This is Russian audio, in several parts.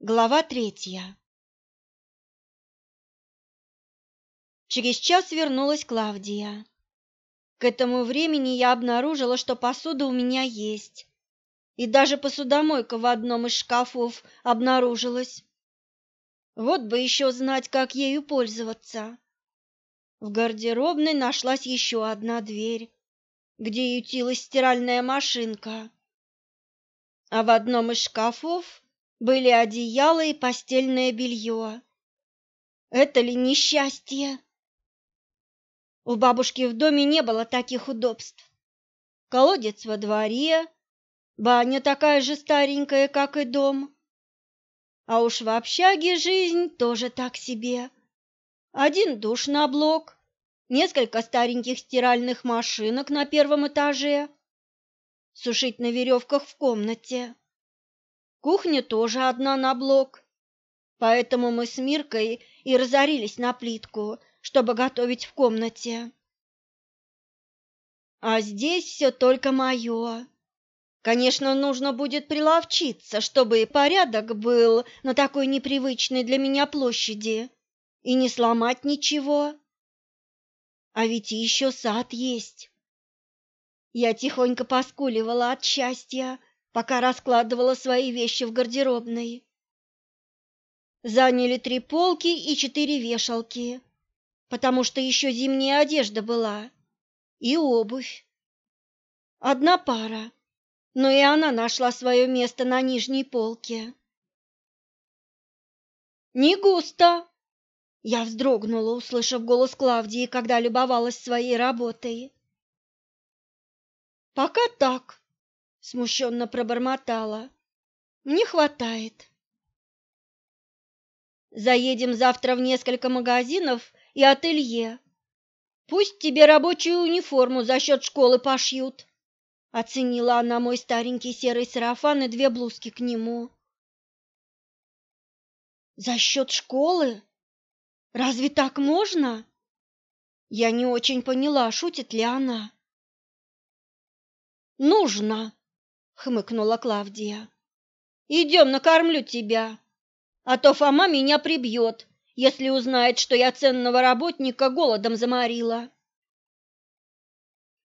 Глава третья Через час вернулась Клавдия. К этому времени я обнаружила, что посуда у меня есть, и даже посудомойка в одном из шкафов обнаружилась. Вот бы еще знать, как ею пользоваться. В гардеробной нашлась еще одна дверь, где ютилась стиральная машинка, а в одном из шкафов были одеяло и постельное белье. Это ли несчастье? У бабушки в доме не было таких удобств. Колодец во дворе, баня такая же старенькая, как и дом. А уж в общаге жизнь тоже так себе. Один душ на блок, несколько стареньких стиральных машинок на первом этаже, сушить на веревках в комнате. Кухня тоже одна на блок, поэтому мы с Миркой и разорились на плитку, чтобы готовить в комнате. А здесь все только мое. Конечно, нужно будет приловчиться, чтобы и порядок был на такой непривычной для меня площади, и не сломать ничего. А ведь еще сад есть. Я тихонько поскуливала от счастья, пока раскладывала свои вещи в гардеробной. Заняли три полки и четыре вешалки, потому что еще зимняя одежда была, и обувь. Одна пара, но и она нашла свое место на нижней полке. «Не густо!» Я вздрогнула, услышав голос Клавдии, когда любовалась своей работой. «Пока так», смущенно пробормотала. Мне хватает. Заедем завтра в несколько магазинов и ателье. Пусть тебе рабочую униформу за счет школы пошьют. Оценила она мой старенький серый сарафан и две блузки к нему. За счет школы? Разве так можно? Я не очень поняла, шутит ли она. Нужно, хмыкнула Клавдия. Идем, накормлю тебя, а то Фома меня прибьет, если узнает, что я ценного работника голодом заморила.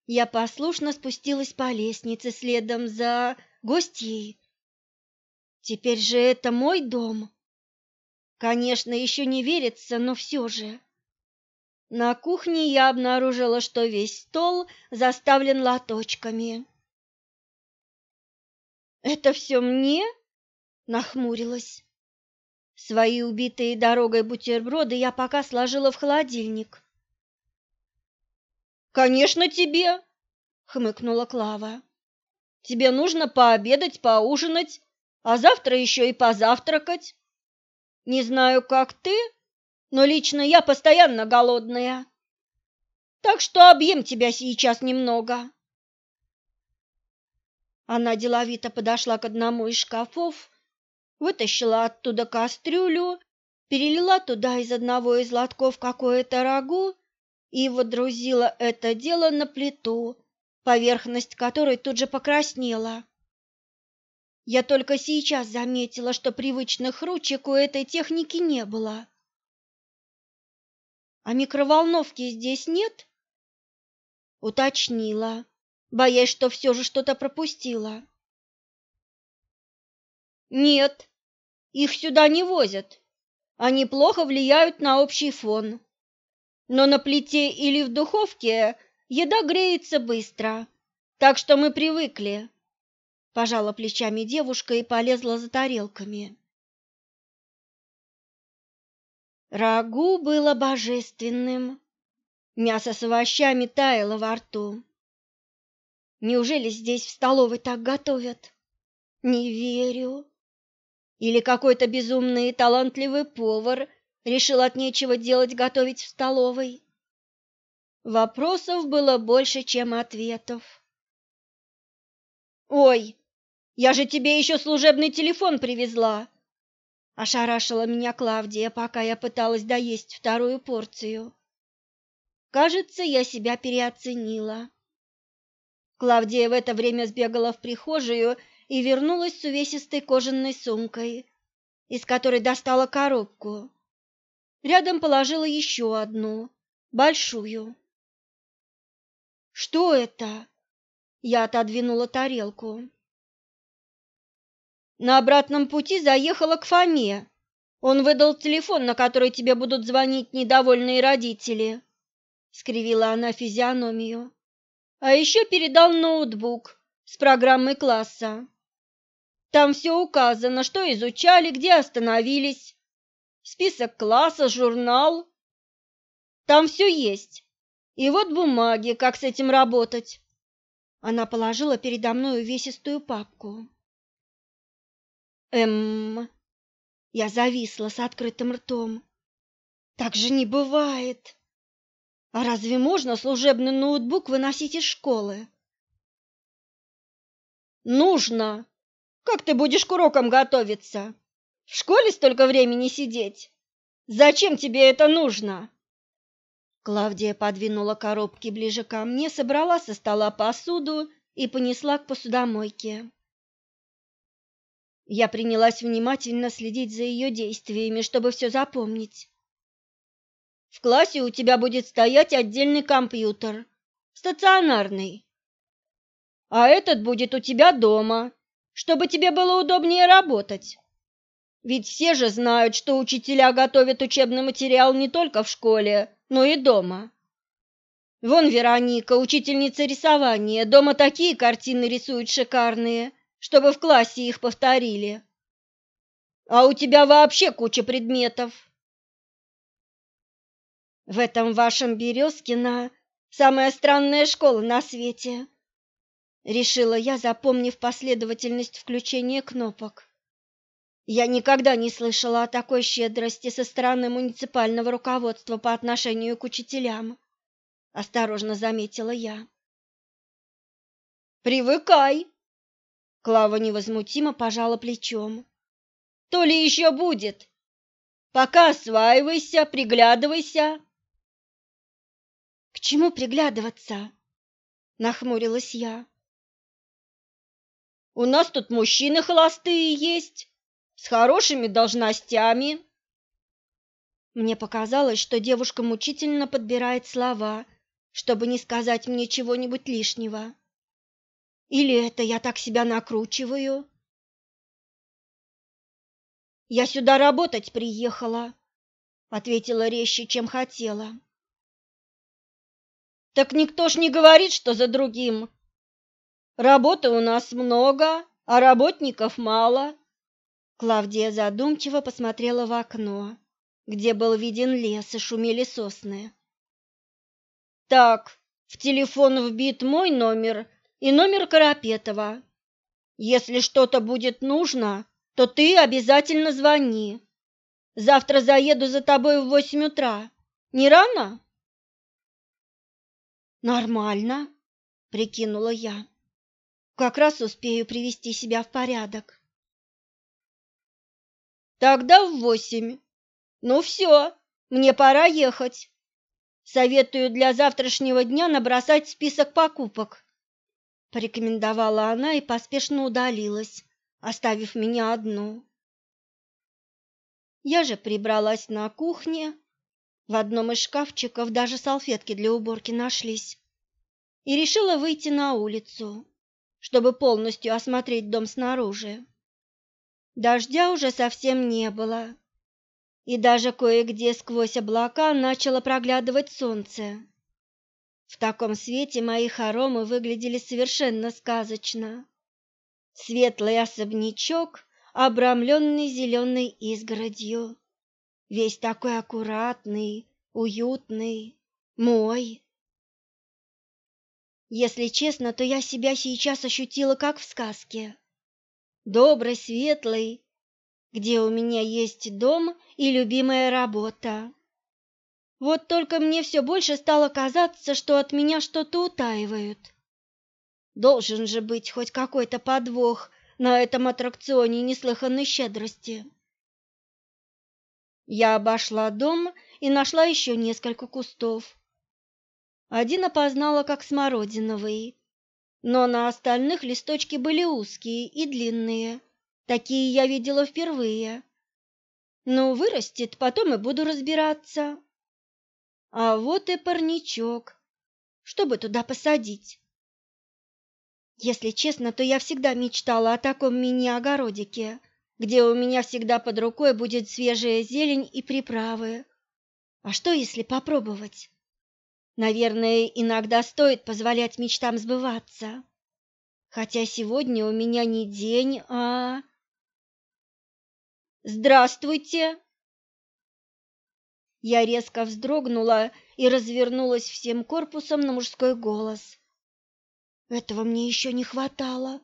Я послушно спустилась по лестнице следом за гостьей. Теперь же это мой дом. Конечно, еще не верится, но все же. На кухне я обнаружила, что весь стол заставлен лоточками. Это все мне? Нахмурилась. Свои убитые дорогой бутерброды я пока сложила в холодильник. Конечно, тебе, хмыкнула Клава. Тебе нужно пообедать, поужинать, а завтра еще и позавтракать. Не знаю, как ты, но лично я постоянно голодная. Так что объем тебя сейчас немного. Она деловито подошла к одному из шкафов, вытащила оттуда кастрюлю, перелила туда из одного из лотков какое-то рагу и водрузила это дело на плиту, поверхность которой тут же покраснела. Я только сейчас заметила, что привычных ручек у этой техники не было. А микроволновки здесь нет? Уточнила боясь, что все же что-то пропустила. Нет, их сюда не возят. Они плохо влияют на общий фон. Но на плите или в духовке еда греется быстро, так что мы привыкли. Пожала плечами девушка и полезла за тарелками. Рагу было божественным. Мясо с овощами таяло во рту. Неужели здесь в столовой так готовят? Не верю. Или какой-то безумный и талантливый повар решил от нечего делать готовить в столовой? Вопросов было больше, чем ответов. Ой, я же тебе еще служебный телефон привезла. Ошарашила меня Клавдия, пока я пыталась доесть вторую порцию. Кажется, я себя переоценила. Клавдия в это время сбегала в прихожую и вернулась с увесистой кожаной сумкой. из которой достала коробку. Рядом положила еще одну, большую. «Что это?» Я отодвинула тарелку. На обратном пути заехала к Фоме. Он выдал телефон, на который тебе будут звонить недовольные родители. Скривила она физиономию. А еще передал ноутбук с программой класса. Там все указано, что изучали, где остановились. Список класса, журнал. Там все есть. И вот бумаги, как с этим работать. Она положила передо мной увесистую папку. Эм, я зависла с открытым ртом. Так же не бывает. А разве можно служебный ноутбук выносить из школы? Нужно. Как ты будешь к урокам готовиться? В школе столько времени сидеть. Зачем тебе это нужно? Клавдия подвинула коробки ближе ко мне, собрала со стола посуду и понесла к посудомойке. Я принялась внимательно следить за ее действиями, чтобы все запомнить. В классе у тебя будет стоять отдельный компьютер, стационарный. А этот будет у тебя дома, чтобы тебе было удобнее работать. Ведь все же знают, что учителя готовят учебный материал не только в школе, но и дома. Вон Вероника, учительница рисования, дома такие картины рисует шикарные, чтобы в классе их повторили. А у тебя вообще куча предметов. В этом вашем Березкино самая странная школа на свете, решила я, запомнив последовательность включения кнопок. Я никогда не слышала о такой щедрости со стороны муниципального руководства по отношению к учителям, осторожно заметила я. Привыкай. Клава невозмутимо пожала плечом. То ли еще будет. Пока осваивайся, приглядывайся. Чему приглядываться? нахмурилась я. У нас тут мужчины холостые есть с хорошими должностями. Мне показалось, что девушка мучительно подбирает слова, чтобы не сказать мне чего-нибудь лишнего. Или это я так себя накручиваю? Я сюда работать приехала, ответила резче, чем хотела. Так никто ж не говорит, что за другим. Работы у нас много, а работников мало. Клавдия задумчиво посмотрела в окно, где был виден лес и шумели сосны. Так, в телефон вбит мой номер и номер Карапетова. Если что-то будет нужно, то ты обязательно звони. Завтра заеду за тобой в восемь утра. Не рано? Нормально, прикинула я. Как раз успею привести себя в порядок. Тогда в восемь. Ну все, мне пора ехать. Советую для завтрашнего дня набросать список покупок. Порекомендовала она и поспешно удалилась, оставив меня одну. Я же прибралась на кухне. В одном из шкафчиков даже салфетки для уборки нашлись. И решила выйти на улицу, чтобы полностью осмотреть дом снаружи. Дождя уже совсем не было, и даже кое-где сквозь облака начало проглядывать солнце. В таком свете мои хоромы выглядели совершенно сказочно. Светлый особнячок, обрамленный зеленой изгородью, весь такой аккуратный, уютный, мой. Если честно, то я себя сейчас ощутила как в сказке добрый, светлый, где у меня есть дом и любимая работа. Вот только мне все больше стало казаться, что от меня что-то утаивают. Должен же быть хоть какой-то подвох на этом аттракционе неслыханной щедрости. Я обошла дом и нашла еще несколько кустов. Один опознала как смородиновый, но на остальных листочки были узкие и длинные. Такие я видела впервые, Ну, вырастет, потом и буду разбираться. А вот и парничок. Чтобы туда посадить? Если честно, то я всегда мечтала о таком мини-огородике, где у меня всегда под рукой будет свежая зелень и приправы. А что, если попробовать? Наверное, иногда стоит позволять мечтам сбываться. Хотя сегодня у меня не день, а... Здравствуйте! Я резко вздрогнула и развернулась всем корпусом на мужской голос. Этого мне еще не хватало.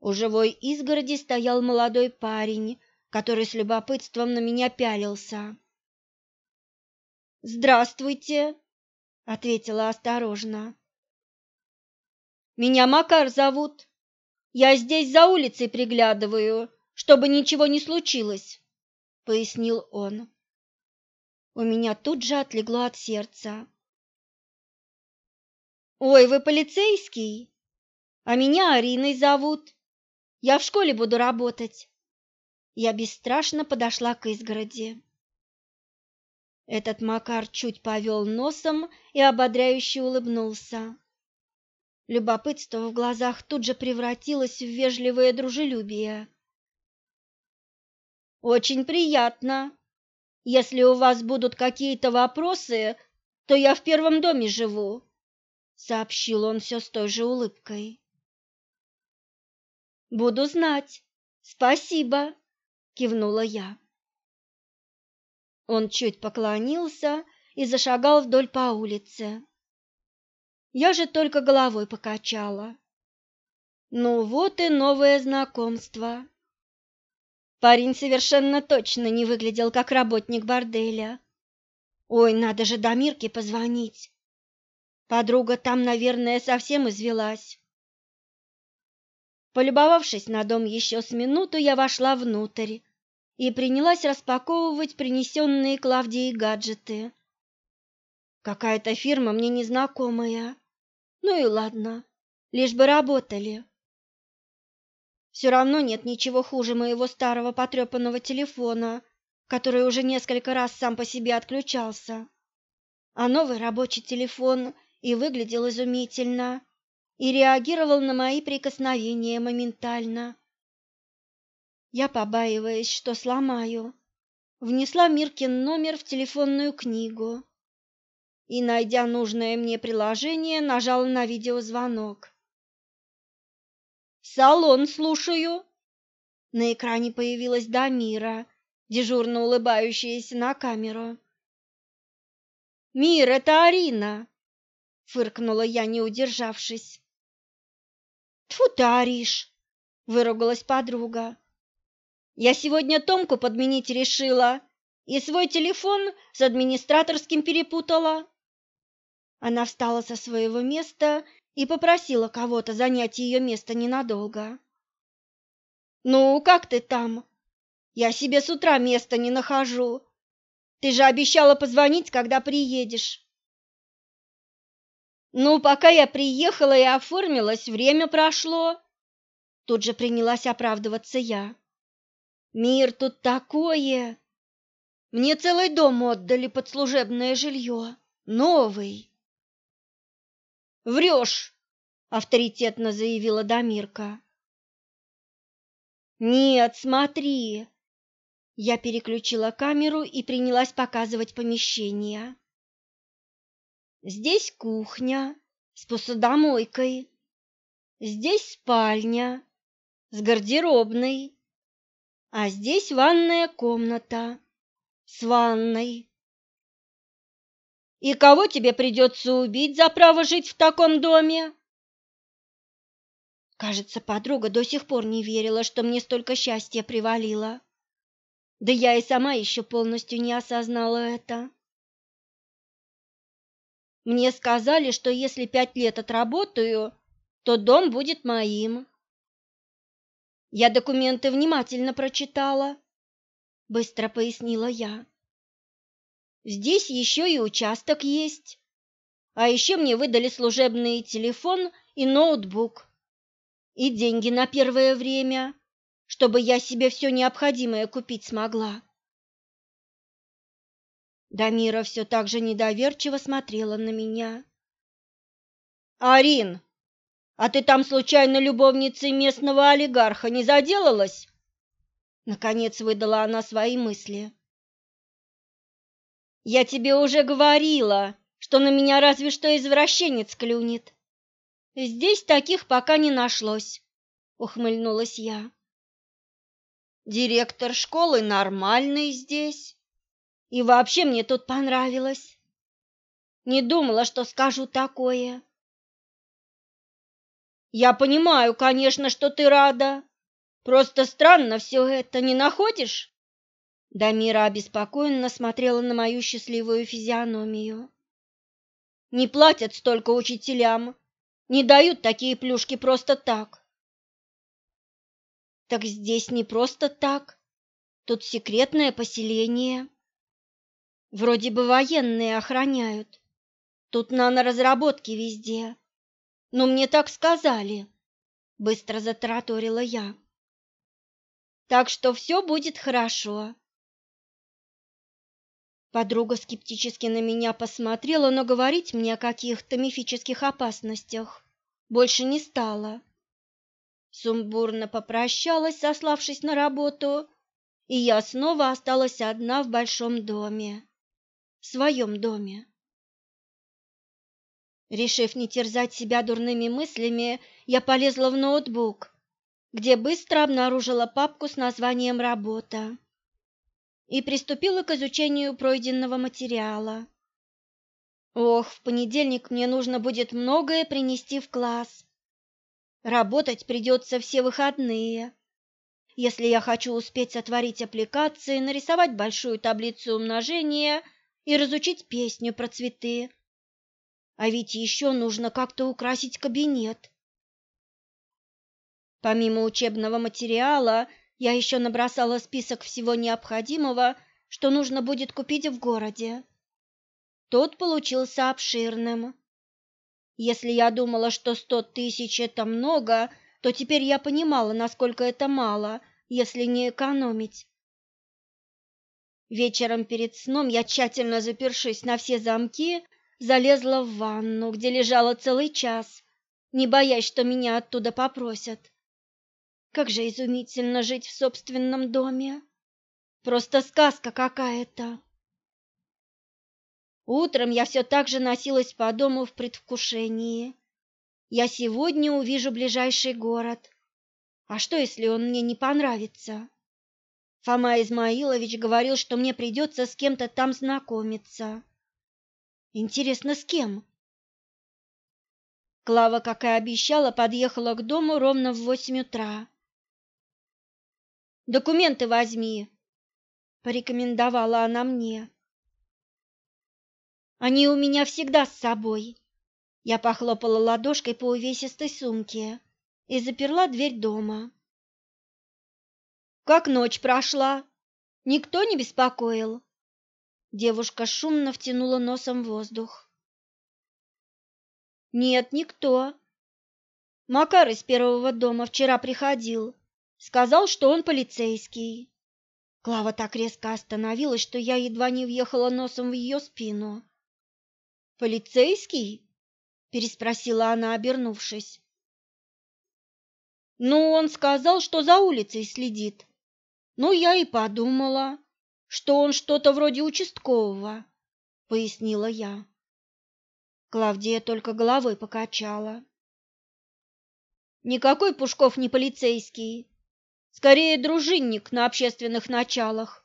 У живой изгороди стоял молодой парень, который с любопытством на меня пялился. «Здравствуйте», — ответила осторожно. «Меня Макар зовут. Я здесь за улицей приглядываю, чтобы ничего не случилось», — пояснил он. У меня тут же отлегло от сердца. «Ой, вы полицейский? А меня Ариной зовут. Я в школе буду работать». Я бесстрашно подошла к изгороди. Этот Макар чуть повел носом и ободряюще улыбнулся. Любопытство в глазах тут же превратилось в вежливое дружелюбие. «Очень приятно», если у вас будут какие-то вопросы, то я в первом доме живу, сообщил он все с той же улыбкой. Буду знать. Спасибо, кивнула я. Он чуть поклонился и зашагал вдоль по улице. Я же только головой покачала. Ну вот и новое знакомство. Парень совершенно точно не выглядел как работник борделя. Ой, надо же до Мирки позвонить. Подруга там, наверное, совсем извелась. Полюбовавшись на дом еще с минуту, я вошла внутрь и принялась распаковывать принесенные Клавдией гаджеты. Какая-то фирма мне незнакомая. Ну и ладно, лишь бы работали. Все равно нет ничего хуже моего старого потрепанного телефона, который уже несколько раз сам по себе отключался. А новый рабочий телефон и выглядел изумительно, и реагировал на мои прикосновения моментально. Я, побаиваясь, что сломаю, внесла Миркин номер в телефонную книгу и, найдя нужное мне приложение, нажала на видеозвонок. Салон слушаю. На экране появилась Дамира, дежурно улыбающаяся на камеру. Мир, это Арина, фыркнула я, не удержавшись. Тьфу ты, Ариш, выругалась подруга. Я сегодня Томку подменить решила и свой телефон с администраторским перепутала. Она встала со своего места и попросила кого-то занять ее место ненадолго. «Ну, как ты там? Я себе с утра места не нахожу. Ты же обещала позвонить, когда приедешь». «Ну, пока я приехала и оформилась, время прошло». Тут же принялась оправдываться я. «Мир тут такое! Мне целый дом отдали под служебное жилье, новый. Врешь, авторитетно заявила Дамирка. Нет, смотри. Я переключила камеру и принялась показывать помещение. Здесь кухня с посудомойкой. Здесь спальня с гардеробной. А здесь ванная комната с ванной. И кого тебе придется убить за право жить в таком доме? Кажется, подруга до сих пор не верила, что мне столько счастья привалило. Да я и сама еще полностью не осознала это. Мне сказали, что если пять лет отработаю, то дом будет моим. Я документы внимательно прочитала, быстро пояснила я. Здесь еще и участок есть. А еще мне выдали служебный телефон и ноутбук. И деньги на первое время, чтобы я себе все необходимое купить смогла. Дамира все так же недоверчиво смотрела на меня. «Арин, а ты там случайно любовницей местного олигарха не заделалась?» Наконец выдала она свои мысли. «Я тебе уже говорила, что на меня разве что извращенец клюнет. Здесь таких пока не нашлось», — ухмыльнулась я. «Директор школы нормальный здесь, и вообще мне тут понравилось. Не думала, что скажу такое». «Я понимаю, конечно, что ты рада. Просто странно все это, не находишь?» Дамира обеспокоенно смотрела на мою счастливую физиономию. Не платят столько учителям, не дают такие плюшки просто так. Так здесь не просто так. Тут секретное поселение. Вроде бы военные охраняют. Тут наноразработки везде. Но мне так сказали, быстро затараторила я. Так что все будет хорошо. Подруга скептически на меня посмотрела, но говорить мне о каких-то мифических опасностях больше не стала. Сумбурно попрощалась, сославшись на работу, и я снова осталась одна в большом доме, в своем доме. Решив не терзать себя дурными мыслями, я полезла в ноутбук, где быстро обнаружила папку с названием «Работа» и приступила к изучению пройденного материала. Ох, в понедельник мне нужно будет многое принести в класс. Работать придется все выходные. Если я хочу успеть сотворить аппликации, нарисовать большую таблицу умножения и разучить песню про цветы. А ведь еще нужно как-то украсить кабинет. Помимо учебного материала, я еще набросала список всего необходимого, что нужно будет купить в городе. Тот получился обширным. Если я думала, что сто тысяч – это много, то теперь я понимала, насколько это мало, если не экономить. Вечером перед сном я, тщательно запершись на все замки, залезла в ванну, где лежала целый час, не боясь, что меня оттуда попросят. Как же изумительно жить в собственном доме. Просто сказка какая-то. Утром я все так же носилась по дому в предвкушении. Я сегодня увижу ближайший город. А что, если он мне не понравится? Фома Измаилович говорил, что мне придется с кем-то там знакомиться. Интересно, с кем? Клава, как и обещала, подъехала к дому ровно в восемь утра. Документы возьми, порекомендовала она мне. Они у меня всегда с собой. Я похлопала ладошкой по увесистой сумке и заперла дверь дома. Как ночь прошла? Никто не беспокоил? Девушка шумно втянула носом воздух. Нет, никто. Макар из первого дома вчера приходил. Сказал, что он полицейский. Клава так резко остановилась, что я едва не въехала носом в ее спину. «Полицейский?» – переспросила она, обернувшись. «Ну, он сказал, что за улицей следит. Ну, я и подумала, что он что-то вроде участкового», – пояснила я. Клавдия только головой покачала. «Никакой Пушков не полицейский. Скорее, дружинник на общественных началах,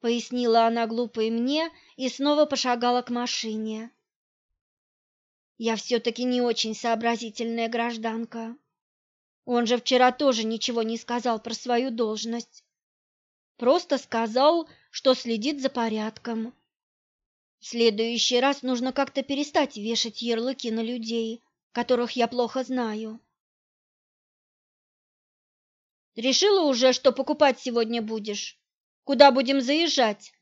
пояснила она глупо и мне и снова пошагала к машине. Я все-таки не очень сообразительная гражданка. Он же вчера тоже ничего не сказал про свою должность. Просто сказал, что следит за порядком. В следующий раз нужно как-то перестать вешать ярлыки на людей, которых я плохо знаю. Решила уже, что покупать сегодня будешь? Куда будем заезжать?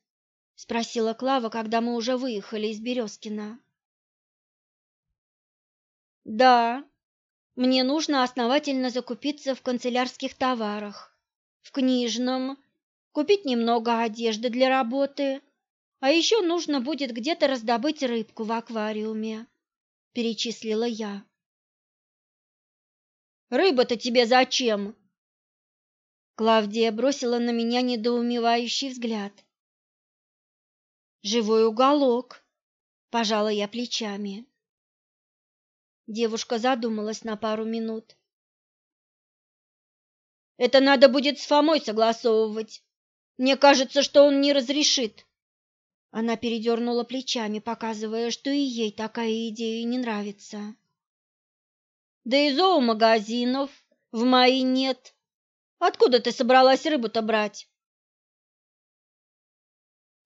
спросила Клава, когда мы уже выехали из Березкина. Да, мне нужно основательно закупиться в канцелярских товарах, в книжном, купить немного одежды для работы, А еще нужно будет где-то раздобыть рыбку в аквариуме, перечислила я. Рыба-то тебе зачем? Клавдия бросила на меня недоумевающий взгляд. Живой уголок, пожала я плечами. Девушка задумалась на пару минут. Это надо будет с Фомой согласовывать. Мне кажется, что он не разрешит. Она передернула плечами, показывая, что и ей такая идея не нравится. Да и зоомагазинов в мае нет. Откуда ты собралась рыбу-то брать?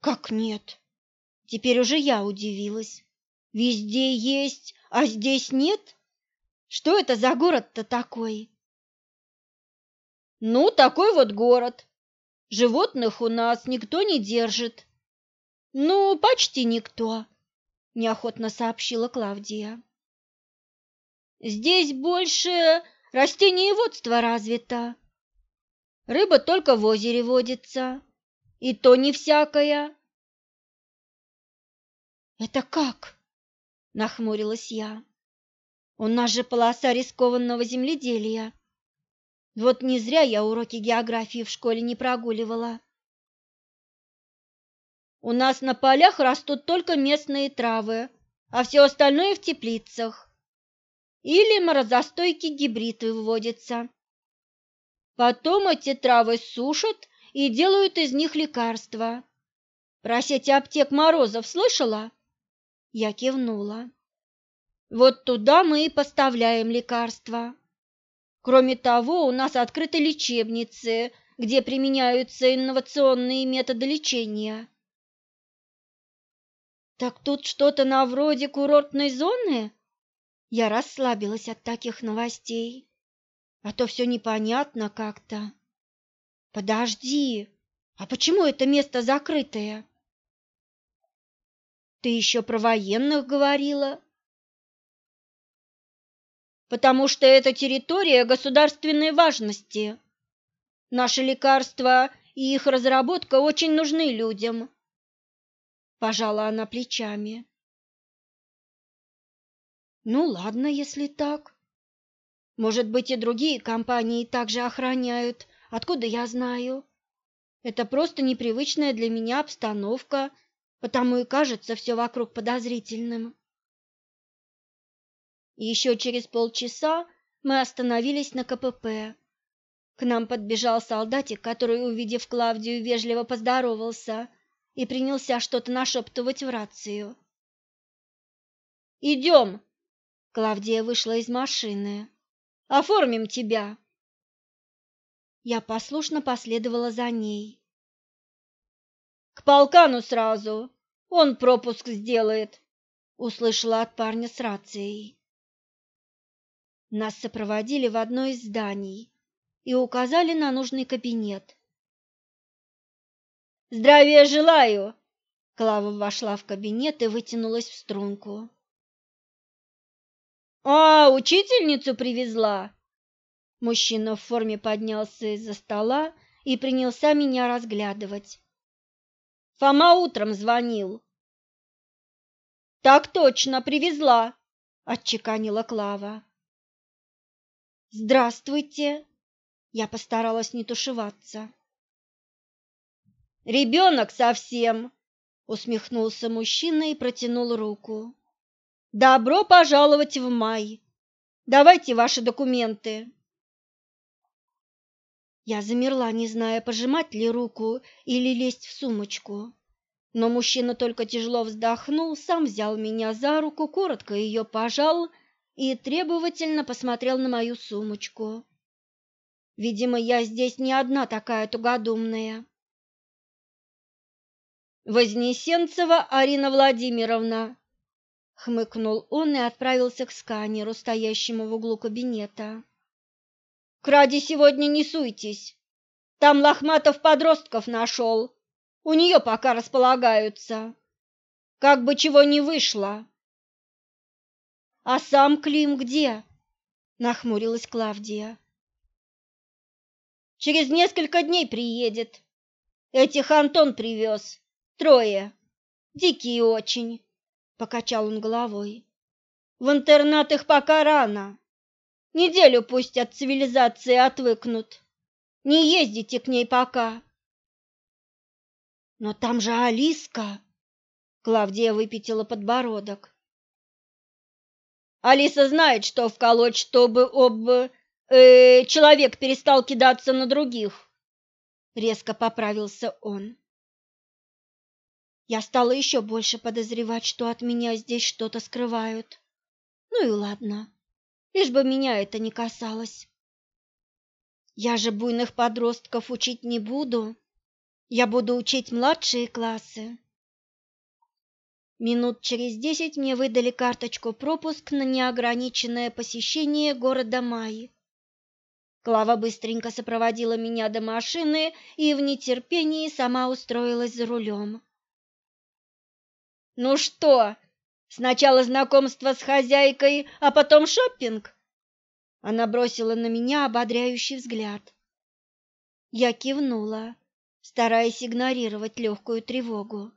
Как нет? Теперь уже я удивилась. Везде есть, а здесь нет? Что это за город-то такой? Ну, такой вот город. Животных у нас никто не держит. Ну, почти никто, неохотно сообщила Клавдия. Здесь больше растениеводство развито. Рыба только в озере водится, и то не всякая. Это как? нахмурилась я. У нас же полоса рискованного земледелия. Вот не зря я уроки географии в школе не прогуливала. У нас на полях растут только местные травы, а все остальное в теплицах. Или морозостойкий гибрид выводится. Потом эти травы сушат и делают из них лекарства. Про сети аптек Морозов слышала? Я кивнула. Вот туда мы и поставляем лекарства. Кроме того, у нас открыты лечебницы, где применяются инновационные методы лечения. Так тут что-то на вроде курортной зоны? Я расслабилась от таких новостей, а то все непонятно как-то. Подожди, а почему это место закрытое? Ты еще про военных говорила? Потому что это территория государственной важности. Наши лекарства и их разработка очень нужны людям. Пожала она плечами. Ну ладно, если так. Может быть, и другие компании также охраняют. Откуда я знаю? Это просто непривычная для меня обстановка, потому и кажется все вокруг подозрительным. Еще через полчаса мы остановились на КПП. К нам подбежал солдатик, который, увидев Клавдию, вежливо поздоровался и принялся что-то нашептывать в рацию. «Идем!» Клавдия вышла из машины. «Оформим тебя!» Я послушно последовала за ней. «К полкану сразу! Он пропуск сделает!» Услышала от парня с рацией. Нас сопроводили в одно из зданий и указали на нужный кабинет. «Здравия желаю!» Клава вошла в кабинет и вытянулась в струнку. «А, учительницу привезла!» Мужчина в форме поднялся из-за стола и принялся меня разглядывать. Фома утром звонил. «Так точно, привезла!» — отчеканила Клава. Здравствуйте. Я постаралась не тушеваться. Ребенок совсем, усмехнулся мужчина и протянул руку. Добро пожаловать в май. Давайте ваши документы. Я замерла, не зная, пожимать ли руку или лезть в сумочку. Но мужчина только тяжело вздохнул, сам взял меня за руку, коротко ее пожал и требовательно посмотрел на мою сумочку. Видимо, я здесь не одна такая тугодумная. Вознесенцева Арина Владимировна, хмыкнул он и отправился к сканеру, стоящему в углу кабинета. К Раде сегодня не суйтесь. Там Лохматов подростков нашел. У нее пока располагаются. Как бы чего не вышло. А сам Клим где? нахмурилась Клавдия. Через несколько дней приедет. Этих Антон привез. Трое. Дикие очень, покачал он головой. В интернат их пока рано. Неделю пусть от цивилизации отвыкнут. Не ездите к ней пока. Но там же Алиска. Клавдия выпятила подбородок. Алиса знает, что вколоть, чтобы об э, человек перестал кидаться на других. Резко поправился он. Я стала еще больше подозревать, что от меня здесь что-то скрывают. Ну и ладно, лишь бы меня это не касалось. Я же буйных подростков учить не буду. Я буду учить младшие классы. Минут через десять мне выдали карточку-пропуск на неограниченное посещение города Майи. Клава быстренько сопроводила меня до машины и в нетерпении сама устроилась за рулем. Ну что, сначала знакомство с хозяйкой, а потом шопинг? Она бросила на меня ободряющий взгляд. Я кивнула, стараясь игнорировать легкую тревогу.